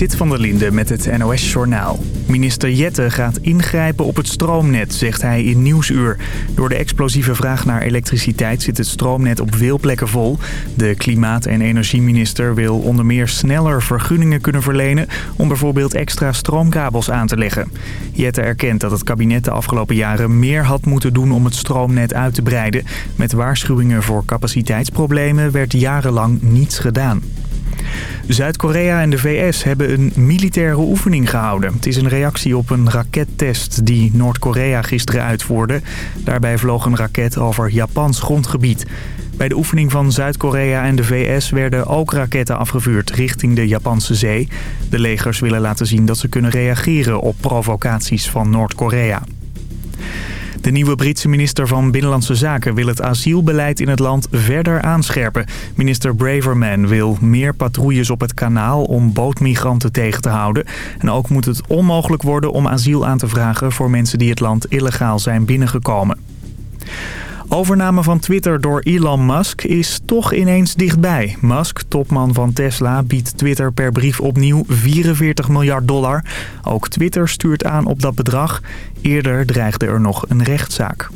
Zit van der Linde met het NOS-journaal. Minister Jette gaat ingrijpen op het stroomnet, zegt hij in Nieuwsuur. Door de explosieve vraag naar elektriciteit zit het stroomnet op veel plekken vol. De klimaat- en energieminister wil onder meer sneller vergunningen kunnen verlenen... om bijvoorbeeld extra stroomkabels aan te leggen. Jette erkent dat het kabinet de afgelopen jaren meer had moeten doen om het stroomnet uit te breiden. Met waarschuwingen voor capaciteitsproblemen werd jarenlang niets gedaan. Zuid-Korea en de VS hebben een militaire oefening gehouden. Het is een reactie op een rakettest die Noord-Korea gisteren uitvoerde. Daarbij vloog een raket over Japans grondgebied. Bij de oefening van Zuid-Korea en de VS werden ook raketten afgevuurd richting de Japanse zee. De legers willen laten zien dat ze kunnen reageren op provocaties van Noord-Korea. De nieuwe Britse minister van Binnenlandse Zaken wil het asielbeleid in het land verder aanscherpen. Minister Braverman wil meer patrouilles op het kanaal om bootmigranten tegen te houden. En ook moet het onmogelijk worden om asiel aan te vragen voor mensen die het land illegaal zijn binnengekomen. Overname van Twitter door Elon Musk is toch ineens dichtbij. Musk, topman van Tesla, biedt Twitter per brief opnieuw 44 miljard dollar. Ook Twitter stuurt aan op dat bedrag. Eerder dreigde er nog een rechtszaak.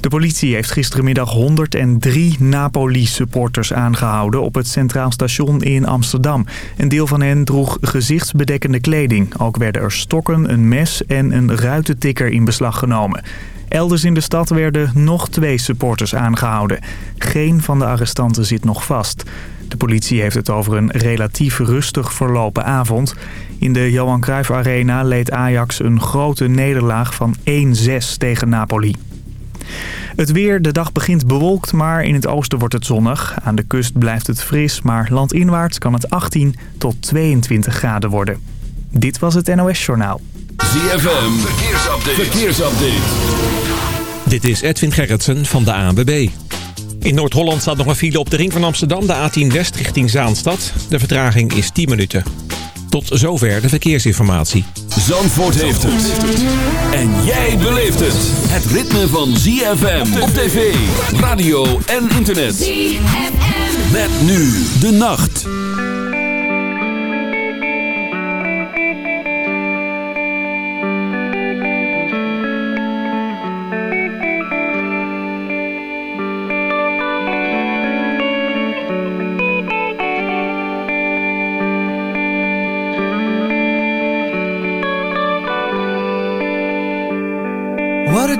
De politie heeft gisterenmiddag 103 Napoli-supporters aangehouden op het Centraal Station in Amsterdam. Een deel van hen droeg gezichtsbedekkende kleding. Ook werden er stokken, een mes en een ruitentikker in beslag genomen. Elders in de stad werden nog twee supporters aangehouden. Geen van de arrestanten zit nog vast. De politie heeft het over een relatief rustig verlopen avond. In de Johan Cruijff Arena leed Ajax een grote nederlaag van 1-6 tegen Napoli. Het weer, de dag begint bewolkt, maar in het oosten wordt het zonnig. Aan de kust blijft het fris, maar landinwaarts kan het 18 tot 22 graden worden. Dit was het NOS Journaal. ZFM, verkeersupdate. verkeersupdate. Dit is Edwin Gerritsen van de ANWB. In Noord-Holland staat nog een file op de ring van Amsterdam, de A10 West richting Zaanstad. De vertraging is 10 minuten. Tot zover de verkeersinformatie. Zandvoort heeft het. En jij beleeft het. Het ritme van ZFM op tv, radio en internet. ZFM. Met nu de nacht.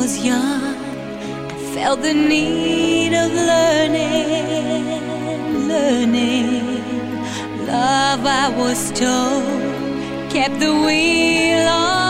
was young, I felt the need of learning, learning. Love, I was told, kept the wheel on.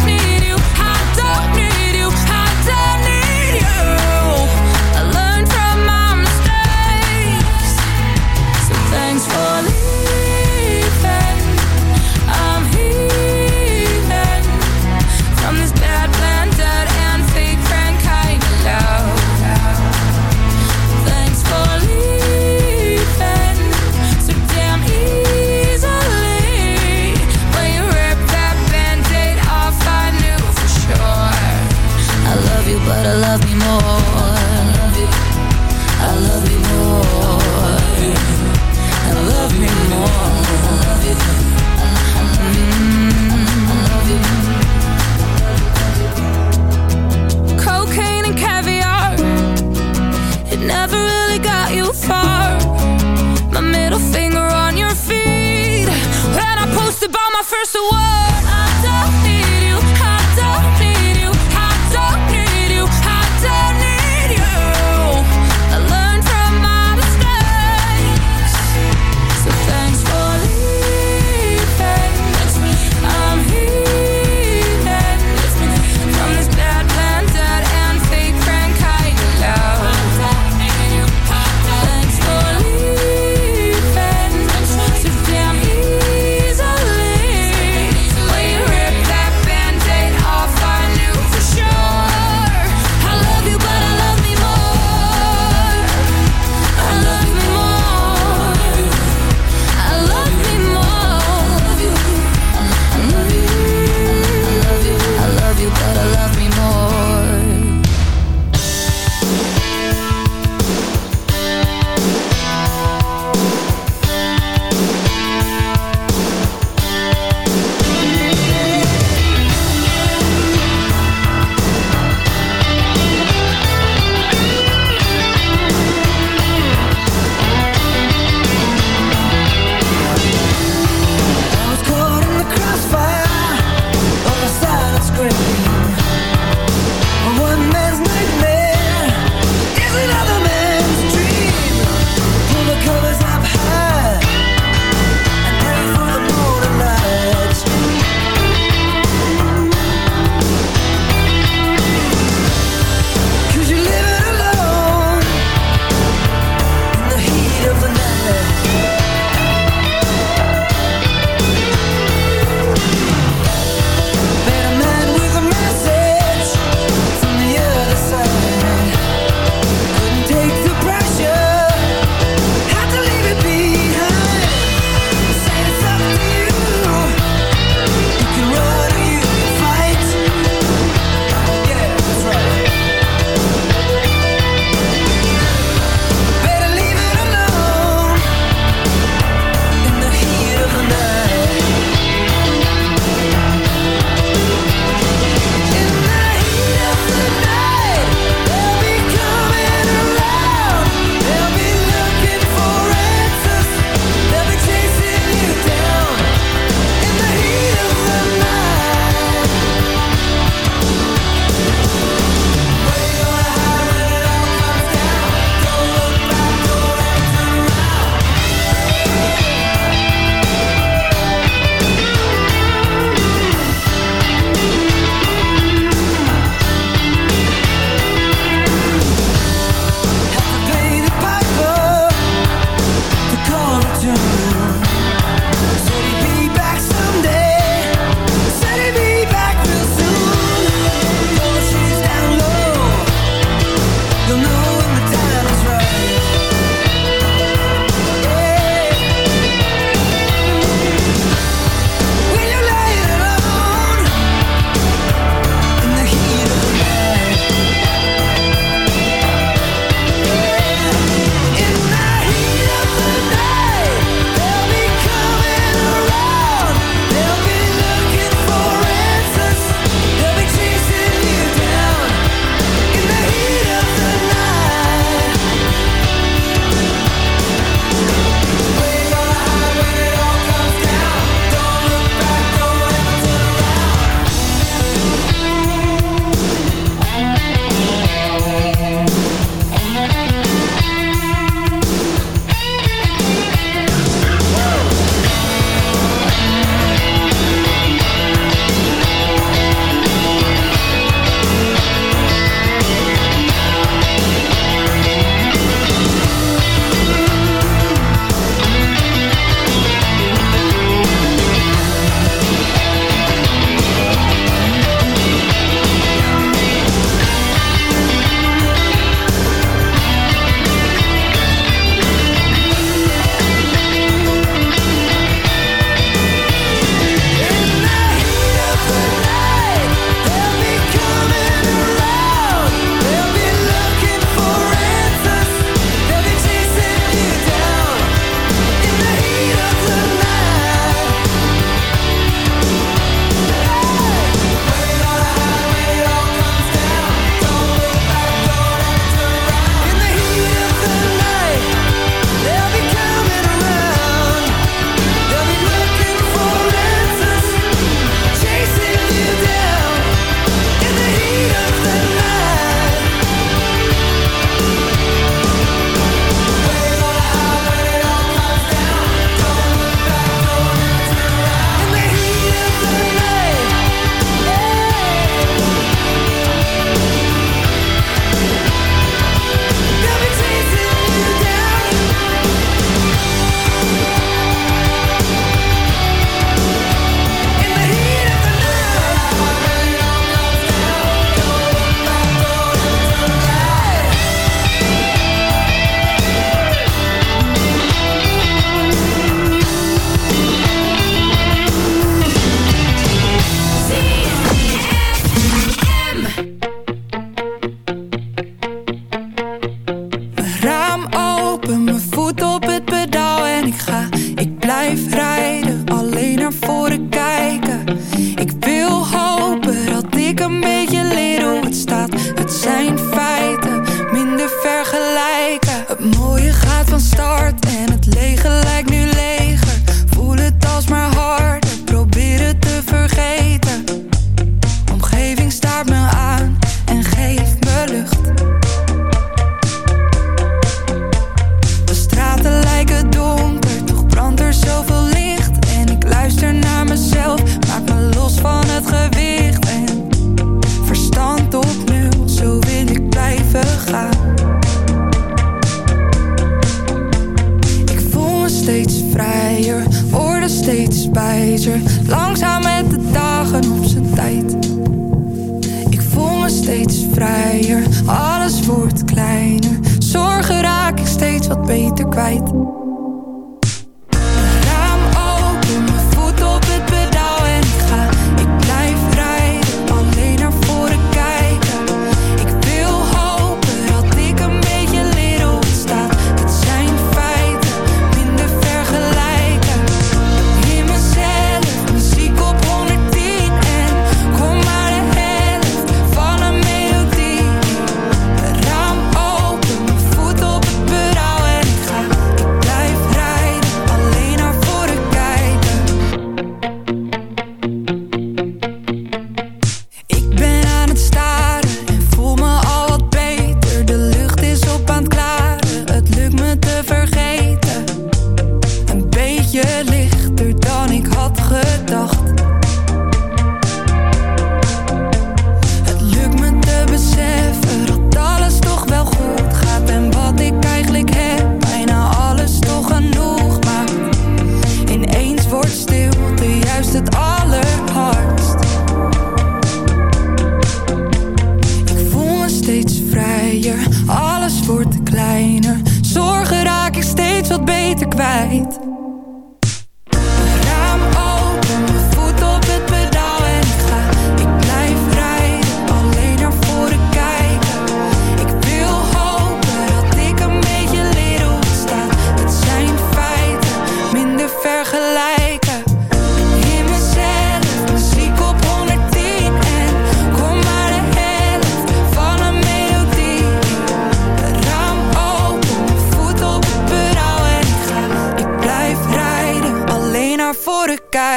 wat beter kwijt.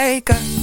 kijken.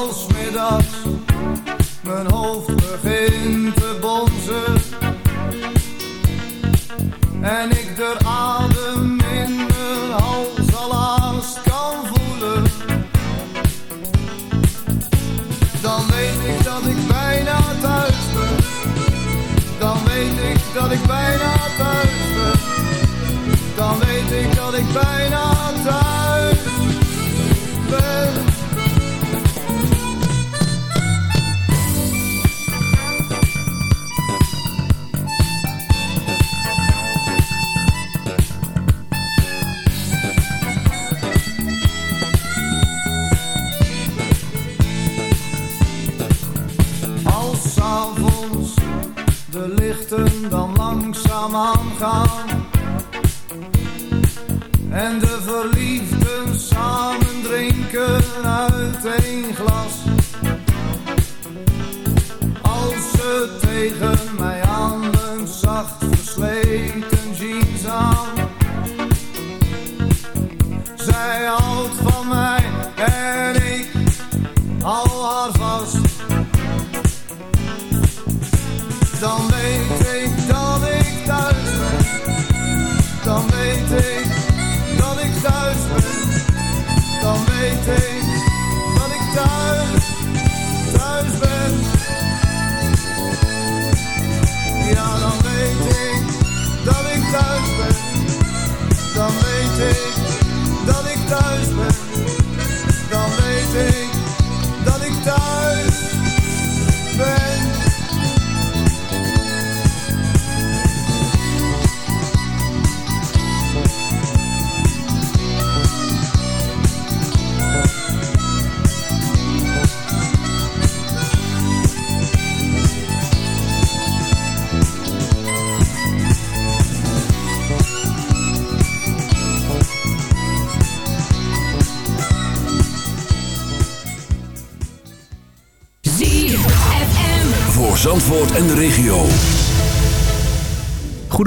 als middags mijn hoofd begint te bonzen en ik de adem in mijn hals al haast kan voelen, dan weet ik dat ik bijna thuis ben. Dan weet ik dat ik bijna thuis ben. Dan weet ik dat ik bijna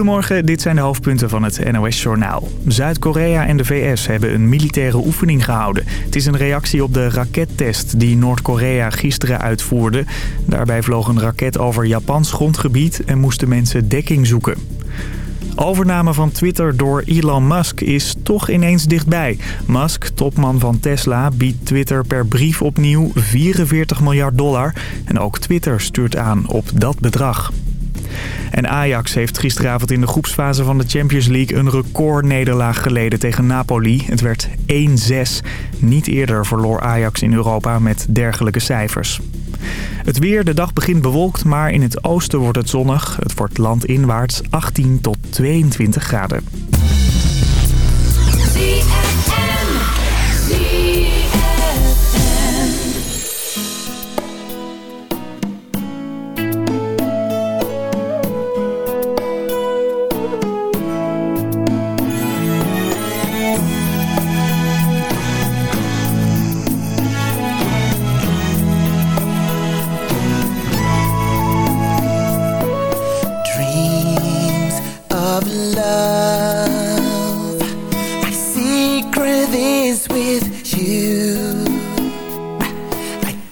Goedemorgen, dit zijn de hoofdpunten van het NOS-journaal. Zuid-Korea en de VS hebben een militaire oefening gehouden. Het is een reactie op de rakettest die Noord-Korea gisteren uitvoerde. Daarbij vloog een raket over Japans grondgebied en moesten mensen dekking zoeken. Overname van Twitter door Elon Musk is toch ineens dichtbij. Musk, topman van Tesla, biedt Twitter per brief opnieuw 44 miljard dollar. En ook Twitter stuurt aan op dat bedrag. En Ajax heeft gisteravond in de groepsfase van de Champions League een recordnederlaag geleden tegen Napoli. Het werd 1-6. Niet eerder verloor Ajax in Europa met dergelijke cijfers. Het weer, de dag begint bewolkt, maar in het oosten wordt het zonnig. Het wordt landinwaarts 18 tot 22 graden.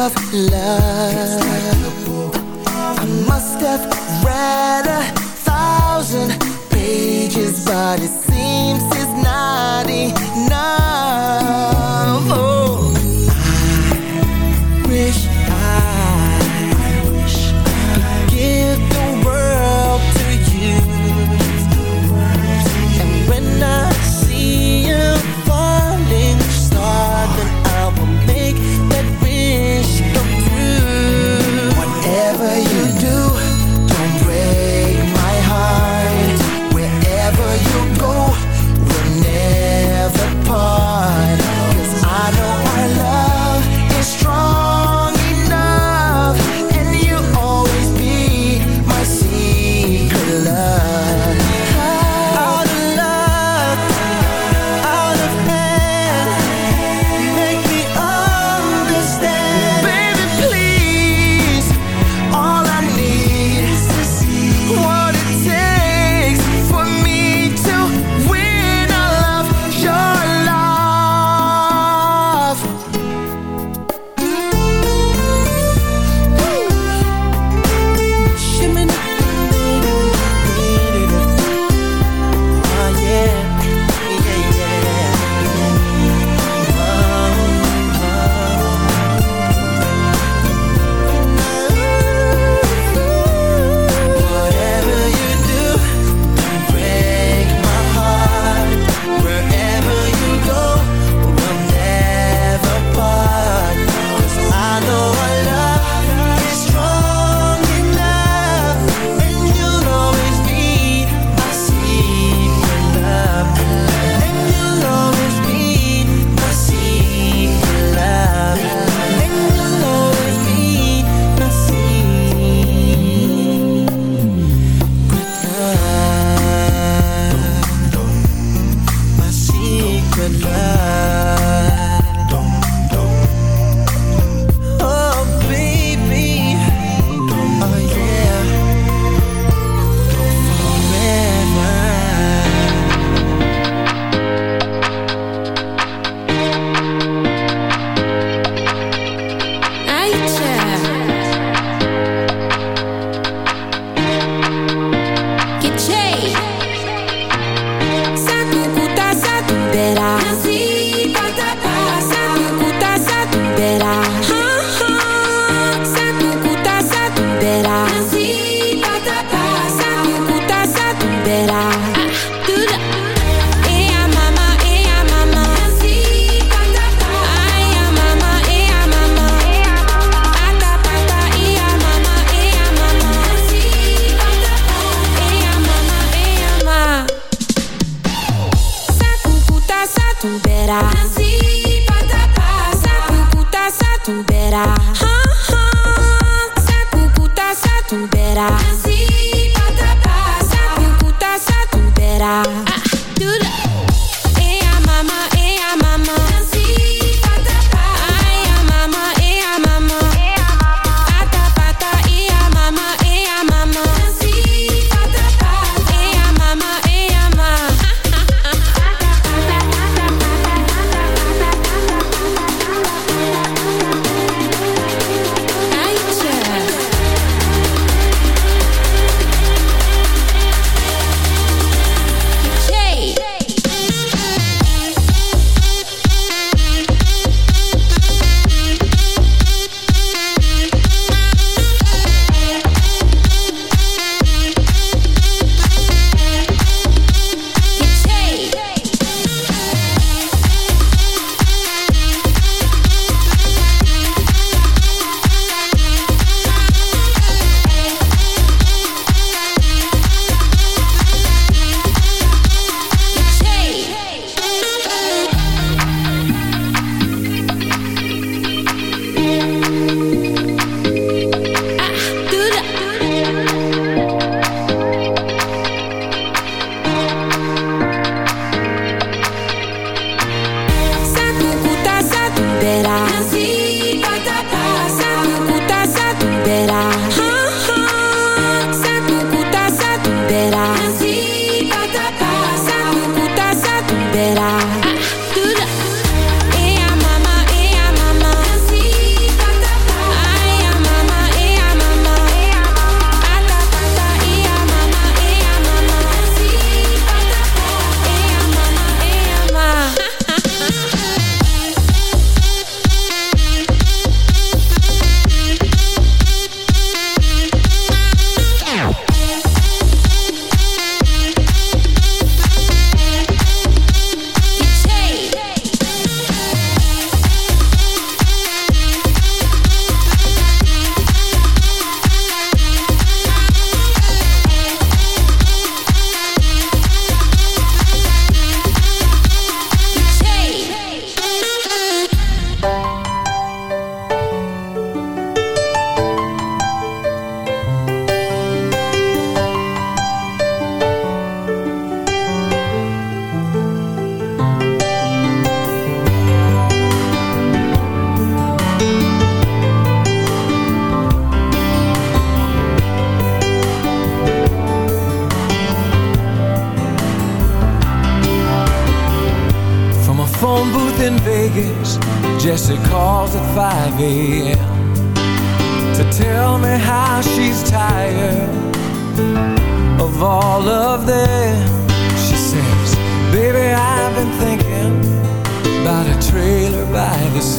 Of love.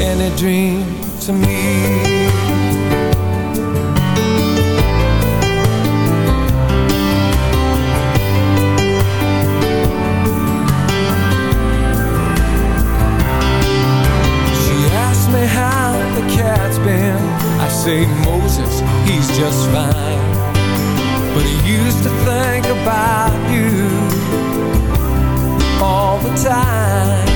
any dream to me. She asked me how the cat's been. I say Moses, he's just fine. But he used to think about you All the time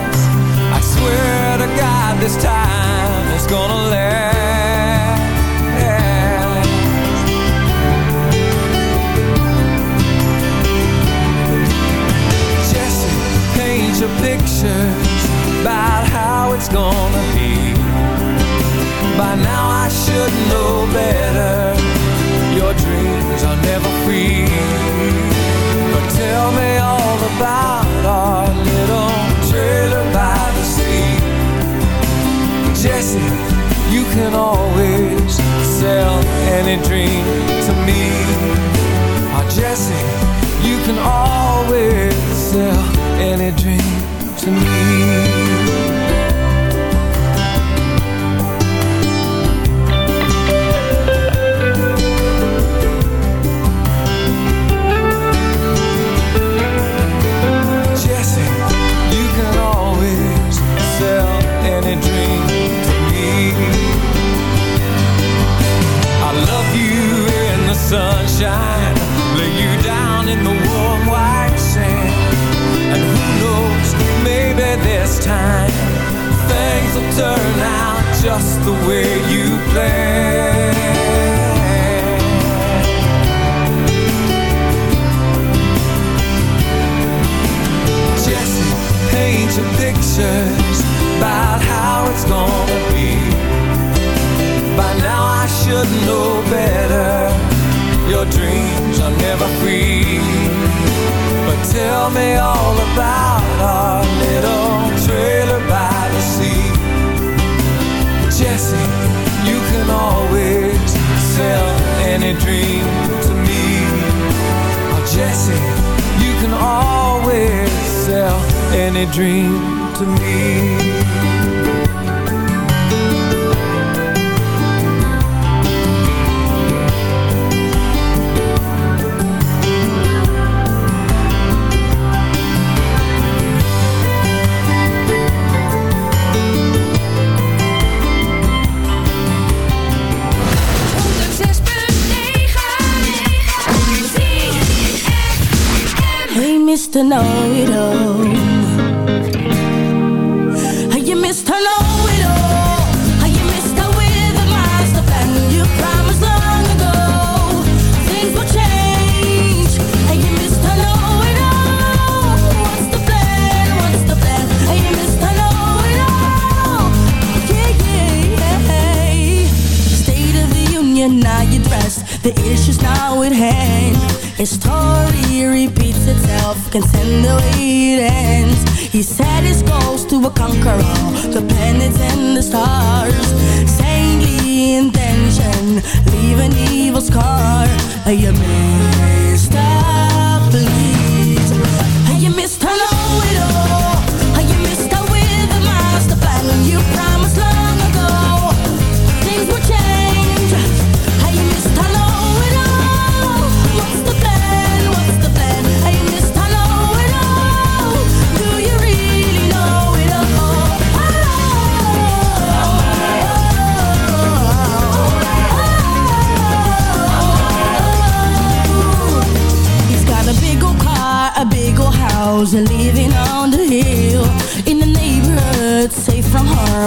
Any dream to me. Hey, Mr.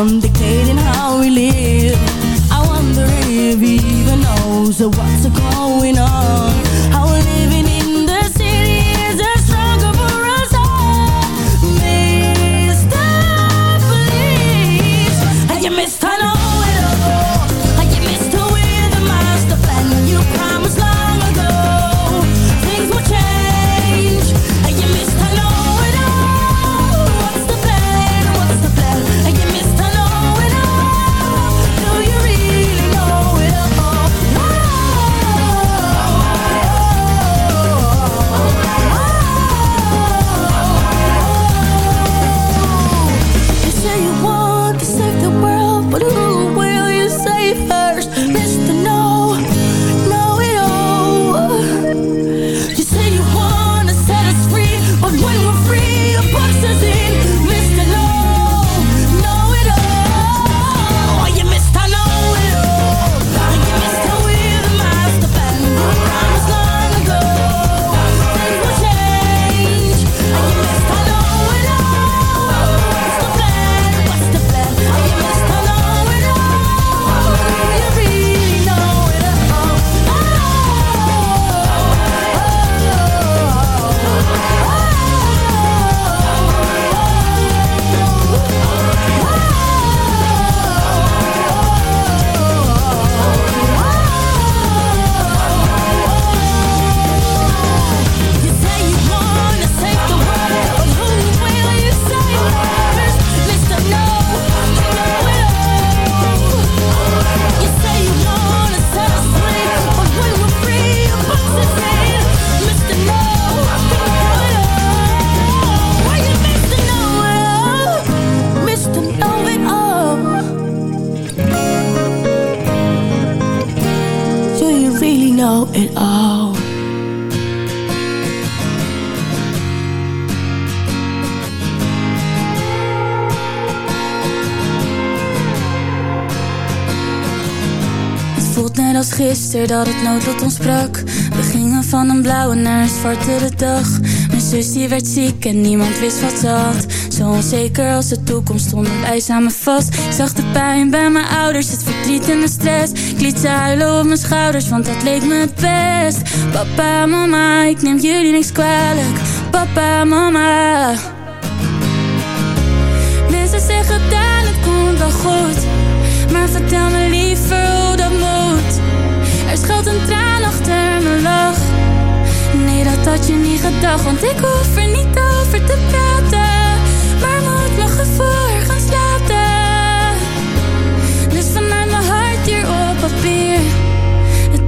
I'm dictating it all. Het voelt net als gisteren dat het noodlot ons sprak. We gingen van een blauwe naar een zwartere dag. Mijn zus werd ziek en niemand wist wat ze had. Zo onzeker als de toekomst stonden wij samen vast. Ik zag de pijn bij mijn ouders, het verdriet en de stress. Ik liet ze huilen op mijn schouders, want dat leek me het best. Papa, mama, ik neem jullie niks kwalijk. Papa, mama. Mensen zeggen dan het komt wel goed. Maar vertel me liever hoe dat moet. Er schuilt een traan achter mijn lach. Nee, dat had je niet gedacht, want ik hoef er niet over te praten.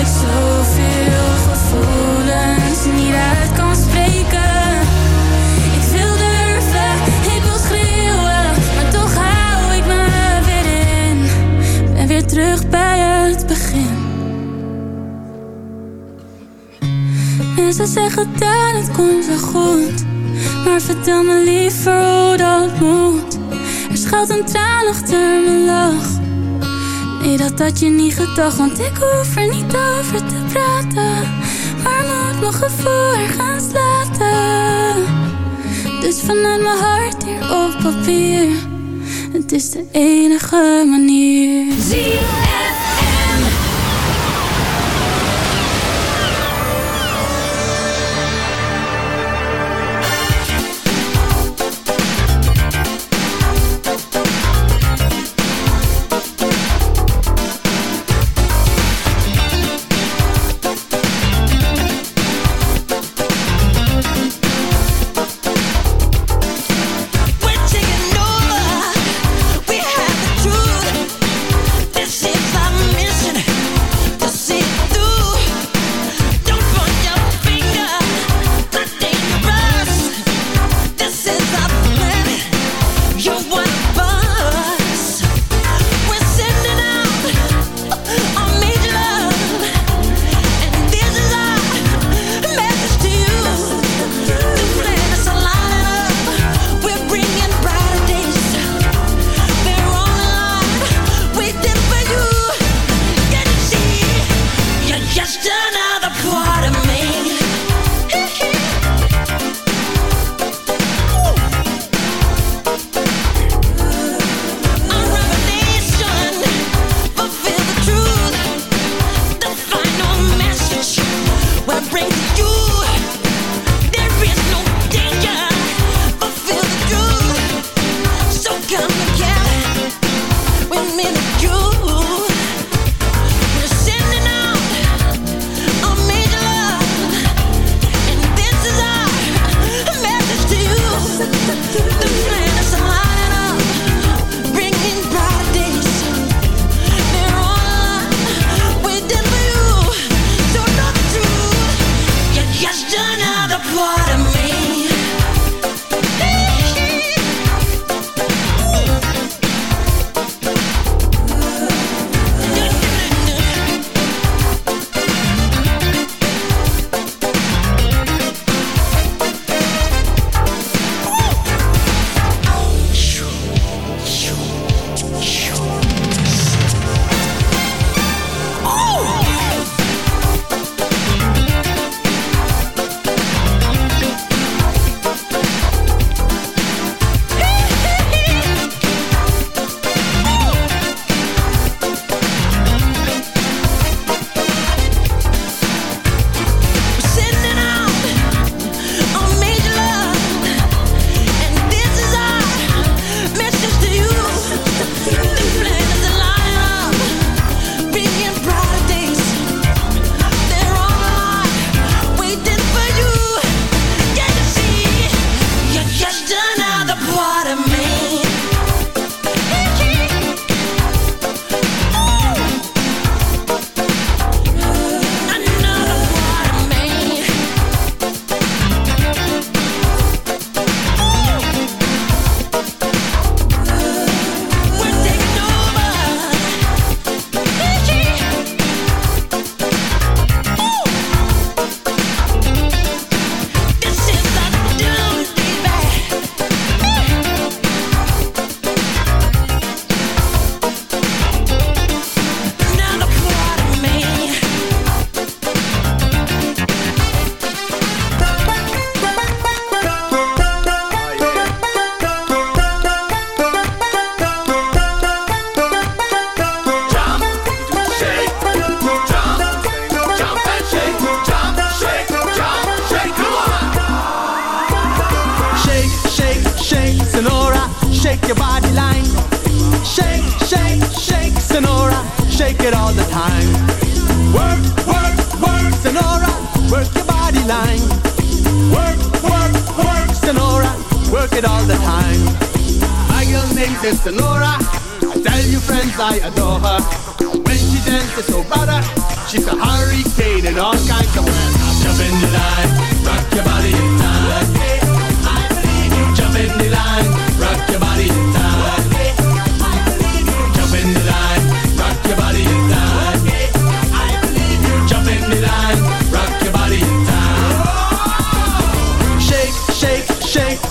ik zoveel gevoelens niet uit kan spreken. Ik wil durven, ik wil schreeuwen, maar toch hou ik me weer in. Ben weer terug bij het begin. Mensen zeggen dat het komt wel goed, maar vertel me liever hoe dat moet. Er schuilt een traan achter mijn lach. Nee, dat had je niet gedacht, want ik hoef er niet over te praten. Maar moet mijn gevoel gaan slaten. Dus vanuit mijn hart hier op papier. Het is de enige manier. We're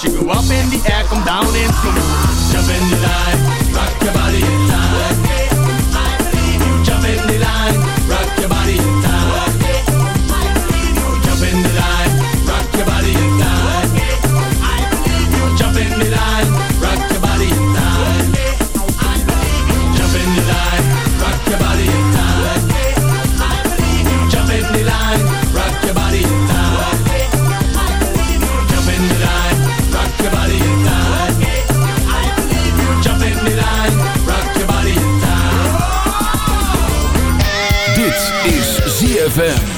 She go up in the air, come down in slow. Jump in the line, rock your body ZFM.